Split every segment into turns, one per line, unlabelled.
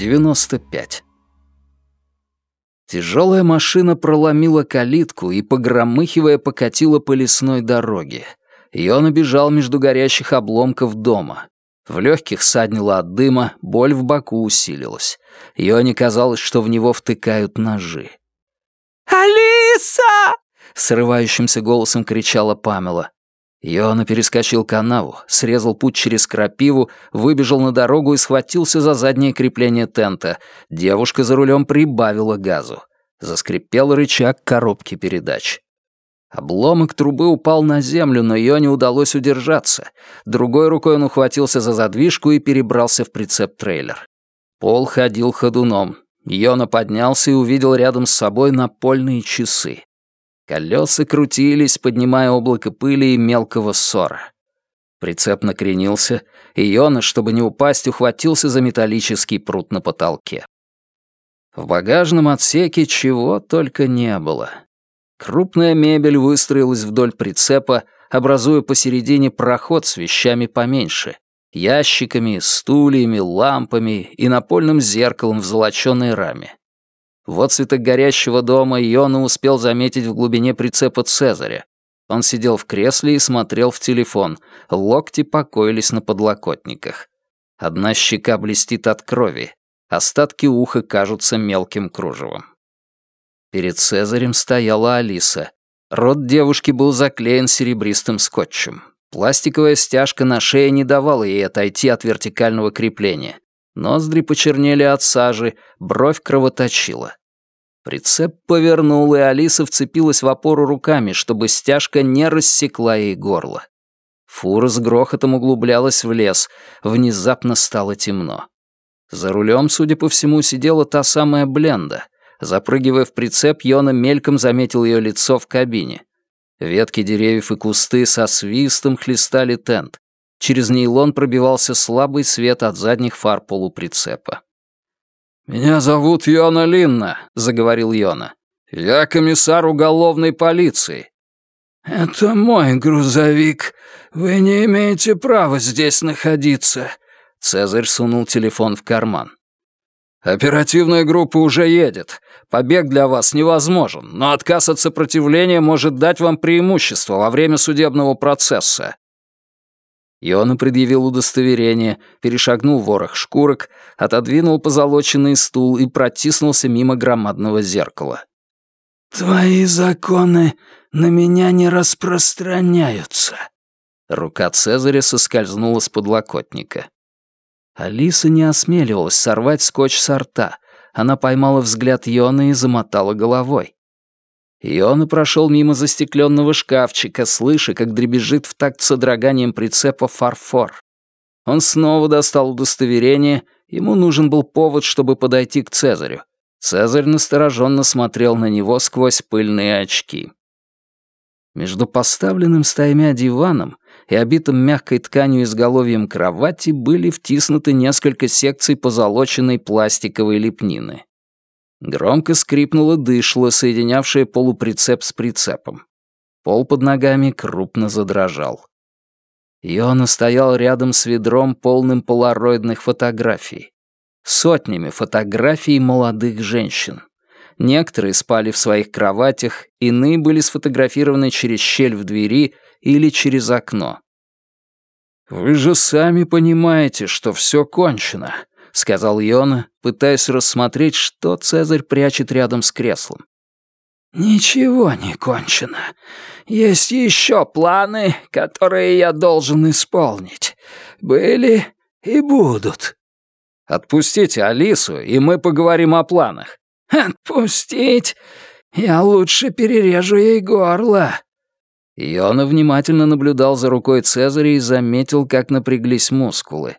95. Тяжелая машина проломила калитку и, погромыхивая, покатила по лесной дороге. Йона бежал между горящих обломков дома. В легких саднило от дыма, боль в боку усилилась. Йоне казалось, что в него втыкают ножи.
«Алиса!»
— срывающимся голосом кричала Памела. Йона перескочил канаву, срезал путь через крапиву, выбежал на дорогу и схватился за заднее крепление тента. Девушка за рулем прибавила газу. Заскрипел рычаг коробки передач. Обломок трубы упал на землю, но Йоне удалось удержаться. Другой рукой он ухватился за задвижку и перебрался в прицеп-трейлер. Пол ходил ходуном. Йона поднялся и увидел рядом с собой напольные часы. Колеса крутились, поднимая облако пыли и мелкого ссора. Прицеп накренился, и Йона, чтобы не упасть, ухватился за металлический прут на потолке. В багажном отсеке чего только не было. Крупная мебель выстроилась вдоль прицепа, образуя посередине проход с вещами поменьше. Ящиками, стульями, лампами и напольным зеркалом в золоченой раме. В отцветах горящего дома Йона успел заметить в глубине прицепа Цезаря. Он сидел в кресле и смотрел в телефон, локти покоились на подлокотниках. Одна щека блестит от крови, остатки уха кажутся мелким кружевом. Перед Цезарем стояла Алиса. Рот девушки был заклеен серебристым скотчем. Пластиковая стяжка на шее не давала ей отойти от вертикального крепления. Ноздри почернели от сажи, бровь кровоточила. Прицеп повернул, и Алиса вцепилась в опору руками, чтобы стяжка не рассекла ей горло. Фура с грохотом углублялась в лес, внезапно стало темно. За рулем, судя по всему, сидела та самая Бленда. Запрыгивая в прицеп, Йона мельком заметил ее лицо в кабине. Ветки деревьев и кусты со свистом хлестали тент. Через нейлон пробивался слабый свет от задних фар полуприцепа. «Меня зовут Йона Линна», — заговорил Йона. «Я комиссар уголовной полиции».
«Это мой грузовик. Вы не имеете права здесь находиться».
Цезарь сунул телефон в карман. «Оперативная группа уже едет. Побег для вас невозможен, но отказ от сопротивления может дать вам преимущество во время судебного процесса. Йона предъявил удостоверение, перешагнул ворох шкурок, отодвинул позолоченный стул и протиснулся мимо громадного зеркала.
«Твои законы на меня не распространяются».
Рука Цезаря соскользнула с подлокотника. Алиса не осмеливалась сорвать скотч с рта. Она поймала взгляд Йона и замотала головой. Иона прошел мимо застекленного шкафчика, слыша, как дребезжит в такт содроганием прицепа фарфор. Он снова достал удостоверение, ему нужен был повод, чтобы подойти к Цезарю. Цезарь настороженно смотрел на него сквозь пыльные очки. Между поставленным стаймя диваном и обитым мягкой тканью изголовьем кровати были втиснуты несколько секций позолоченной пластиковой лепнины. Громко скрипнуло дышло, соединявшее полуприцеп с прицепом. Пол под ногами крупно задрожал. Йона стоял рядом с ведром, полным полароидных фотографий. Сотнями фотографий молодых женщин. Некоторые спали в своих кроватях, иные были сфотографированы через щель в двери или через окно. «Вы же сами понимаете, что все кончено», — сказал Йона, пытаясь рассмотреть, что Цезарь прячет рядом с креслом.
«Ничего не кончено. Есть еще планы, которые я должен исполнить. Были и будут».
«Отпустите Алису, и мы поговорим о планах».
«Отпустить? Я лучше перережу ей горло».
Йона внимательно наблюдал за рукой Цезаря и заметил, как напряглись мускулы.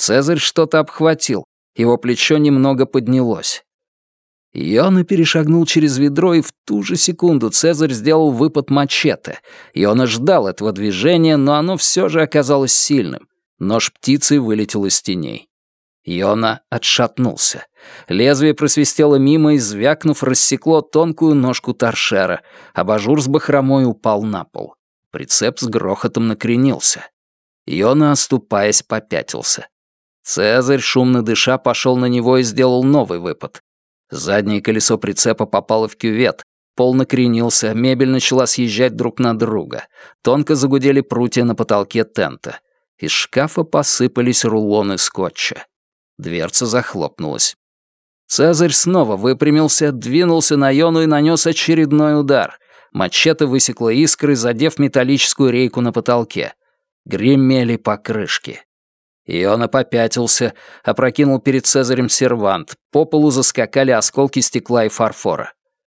Цезарь что-то обхватил, его плечо немного поднялось. Йона перешагнул через ведро, и в ту же секунду Цезарь сделал выпад мачете. Йона ждал этого движения, но оно все же оказалось сильным. Нож птицы вылетел из теней. Йона отшатнулся. Лезвие просвистело мимо и, звякнув, рассекло тонкую ножку торшера. Абажур с бахромой упал на пол. Прицеп с грохотом накренился. Йона, оступаясь, попятился. Цезарь, шумно дыша, пошел на него и сделал новый выпад. Заднее колесо прицепа попало в кювет, пол накренился, мебель начала съезжать друг на друга. Тонко загудели прутья на потолке тента. Из шкафа посыпались рулоны скотча. Дверца захлопнулась. Цезарь снова выпрямился, двинулся на Йону и нанес очередной удар. Мачете высекла искры, задев металлическую рейку на потолке. Гремели покрышки. Иона попятился, опрокинул перед Цезарем сервант. По полу заскакали осколки стекла и фарфора.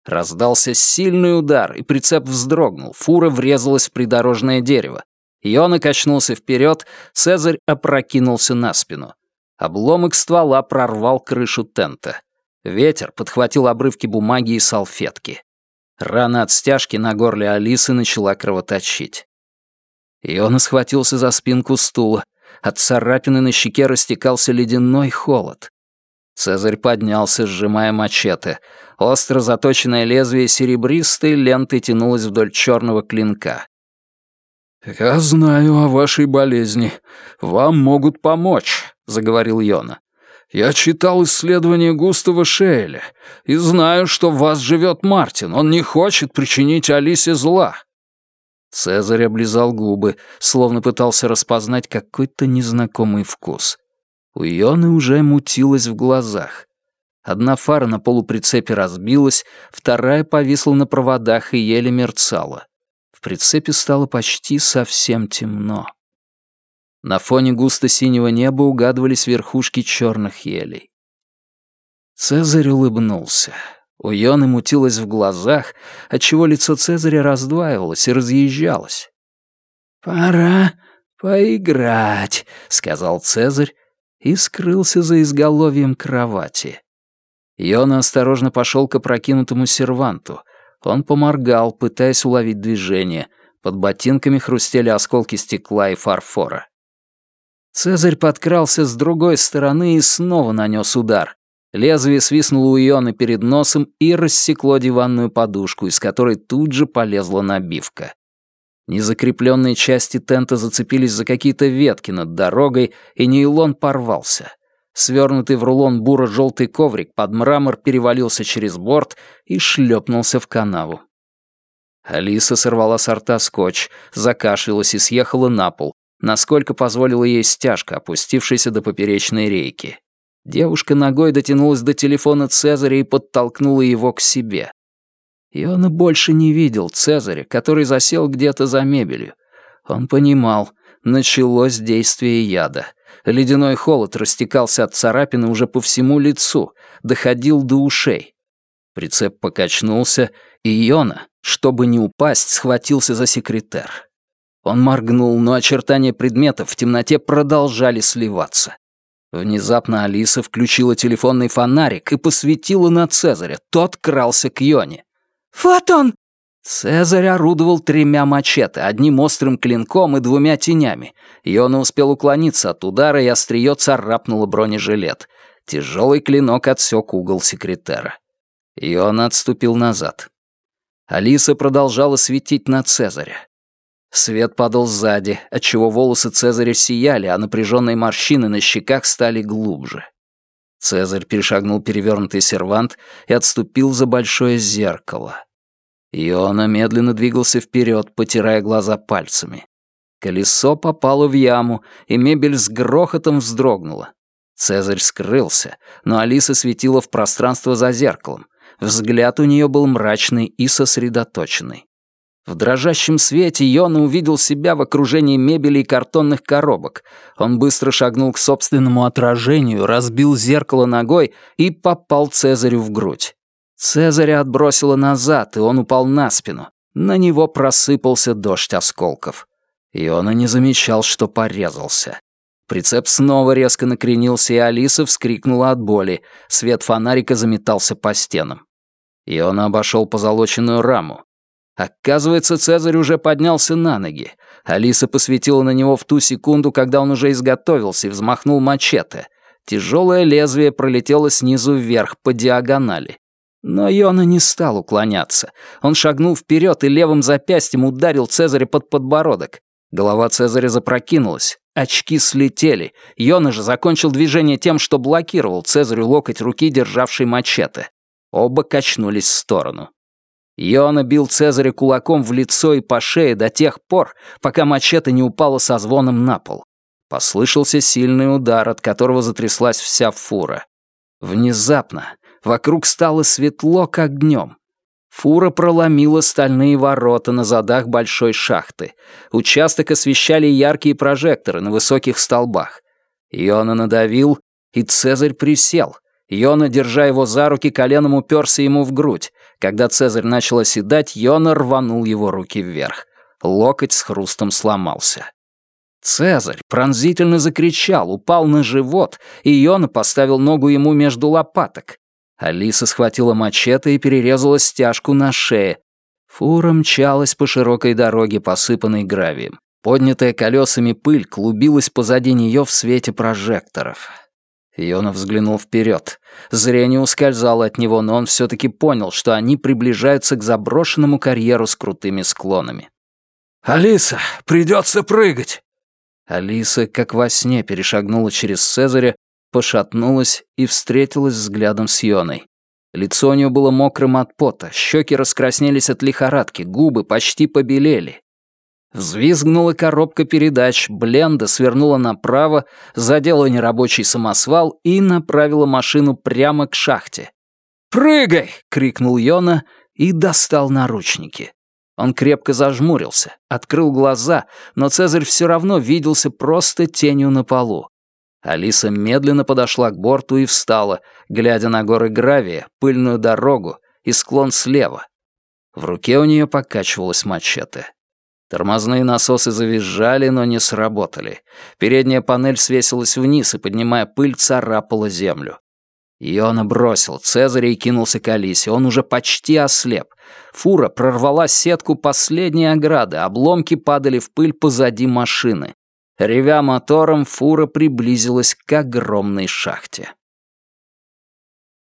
Раздался сильный удар, и прицеп вздрогнул. Фура врезалась в придорожное дерево. Иона качнулся вперед, Цезарь опрокинулся на спину. Обломок ствола прорвал крышу тента. Ветер подхватил обрывки бумаги и салфетки. Рана от стяжки на горле Алисы начала кровоточить. Иона схватился за спинку стула. От царапины на щеке растекался ледяной холод. Цезарь поднялся, сжимая мачете. Остро заточенное лезвие серебристой лентой тянулось вдоль черного клинка.
«Я знаю о вашей болезни. Вам могут помочь», — заговорил Йона. «Я читал исследования Густава Шейля и знаю, что в вас живет Мартин. Он не хочет причинить Алисе зла.
Цезарь облизал губы, словно пытался распознать какой-то незнакомый вкус. У Ионы уже мутилось в глазах. Одна фара на полуприцепе разбилась, вторая повисла на проводах и еле мерцала. В прицепе стало почти совсем темно. На фоне густо-синего неба угадывались верхушки черных елей. Цезарь улыбнулся. У Йоны мутилось в глазах, отчего лицо Цезаря раздваивалось и разъезжалось.
«Пора поиграть», — сказал Цезарь и скрылся за изголовьем кровати.
Йона осторожно пошел к опрокинутому серванту. Он поморгал, пытаясь уловить движение. Под ботинками хрустели осколки стекла и фарфора. Цезарь подкрался с другой стороны и снова нанес удар. Лезвие свистнуло у Ионы перед носом и рассекло диванную подушку, из которой тут же полезла набивка. Незакрепленные части тента зацепились за какие-то ветки над дорогой, и нейлон порвался. Свернутый в рулон буро-желтый коврик под мрамор перевалился через борт и шлепнулся в канаву. Алиса сорвала с рта скотч, закашлялась и съехала на пол, насколько позволила ей стяжка, опустившаяся до поперечной рейки. Девушка ногой дотянулась до телефона Цезаря и подтолкнула его к себе. И он больше не видел Цезаря, который засел где-то за мебелью. Он понимал, началось действие яда. Ледяной холод растекался от царапины уже по всему лицу, доходил до ушей. Прицеп покачнулся, и Йона, чтобы не упасть, схватился за секретер. Он моргнул, но очертания предметов в темноте продолжали сливаться. Внезапно Алиса включила телефонный фонарик и посветила на Цезаря. Тот крался к Йоне.
«Вот он!»
Цезарь орудовал тремя мачете, одним острым клинком и двумя тенями. Йона успел уклониться от удара, и острие царапнуло бронежилет. Тяжелый клинок отсек угол секретера. Йона отступил назад. Алиса продолжала светить на Цезаря. Свет падал сзади, отчего волосы Цезаря сияли, а напряженные морщины на щеках стали глубже. Цезарь перешагнул перевернутый сервант и отступил за большое зеркало. Иона медленно двигался вперед, потирая глаза пальцами. Колесо попало в яму, и мебель с грохотом вздрогнула. Цезарь скрылся, но Алиса светила в пространство за зеркалом. Взгляд у нее был мрачный и сосредоточенный. В дрожащем свете Йона увидел себя в окружении мебели и картонных коробок. Он быстро шагнул к собственному отражению, разбил зеркало ногой и попал Цезарю в грудь. Цезаря отбросило назад, и он упал на спину. На него просыпался дождь осколков. Йона не замечал, что порезался. Прицеп снова резко накренился, и Алиса вскрикнула от боли. Свет фонарика заметался по стенам. Иона обошел позолоченную раму. Оказывается, Цезарь уже поднялся на ноги. Алиса посветила на него в ту секунду, когда он уже изготовился и взмахнул мачете. Тяжелое лезвие пролетело снизу вверх по диагонали. Но Йона не стал уклоняться. Он шагнул вперед и левым запястьем ударил Цезаря под подбородок. Голова Цезаря запрокинулась. Очки слетели. Йона же закончил движение тем, что блокировал Цезарю локоть руки, державшей мачете. Оба качнулись в сторону. Йона бил Цезаря кулаком в лицо и по шее до тех пор, пока мачете не упала со звоном на пол. Послышался сильный удар, от которого затряслась вся фура. Внезапно вокруг стало светло, как днем. Фура проломила стальные ворота на задах большой шахты. Участок освещали яркие прожекторы на высоких столбах. Йона надавил, и Цезарь присел. Йона, держа его за руки, коленом уперся ему в грудь. Когда Цезарь начал оседать, Йона рванул его руки вверх. Локоть с хрустом сломался. Цезарь пронзительно закричал, упал на живот, и Йона поставил ногу ему между лопаток. Алиса схватила мачете и перерезала стяжку на шее. Фура мчалась по широкой дороге, посыпанной гравием. Поднятая колесами пыль клубилась позади нее в свете прожекторов. Йона взглянул вперед. Зрение ускользало от него, но он все-таки понял, что они приближаются к заброшенному карьеру с крутыми склонами.
«Алиса, придется прыгать!»
Алиса, как во сне, перешагнула через Цезаря, пошатнулась и встретилась взглядом с Йоной. Лицо у нее было мокрым от пота, щеки раскраснелись от лихорадки, губы почти побелели. Взвизгнула коробка передач, Бленда свернула направо, задела нерабочий самосвал и направила машину прямо к шахте. «Прыгай!» — крикнул Йона и достал наручники. Он крепко зажмурился, открыл глаза, но Цезарь все равно виделся просто тенью на полу. Алиса медленно подошла к борту и встала, глядя на горы гравия, пыльную дорогу и склон слева. В руке у нее покачивалась мачете. Тормозные насосы завизжали, но не сработали. Передняя панель свесилась вниз и, поднимая пыль, царапала землю. Иона бросил Цезаря и кинулся к Алисе. Он уже почти ослеп. Фура прорвала сетку последней ограды, обломки падали в пыль позади машины. Ревя мотором, фура приблизилась к огромной шахте.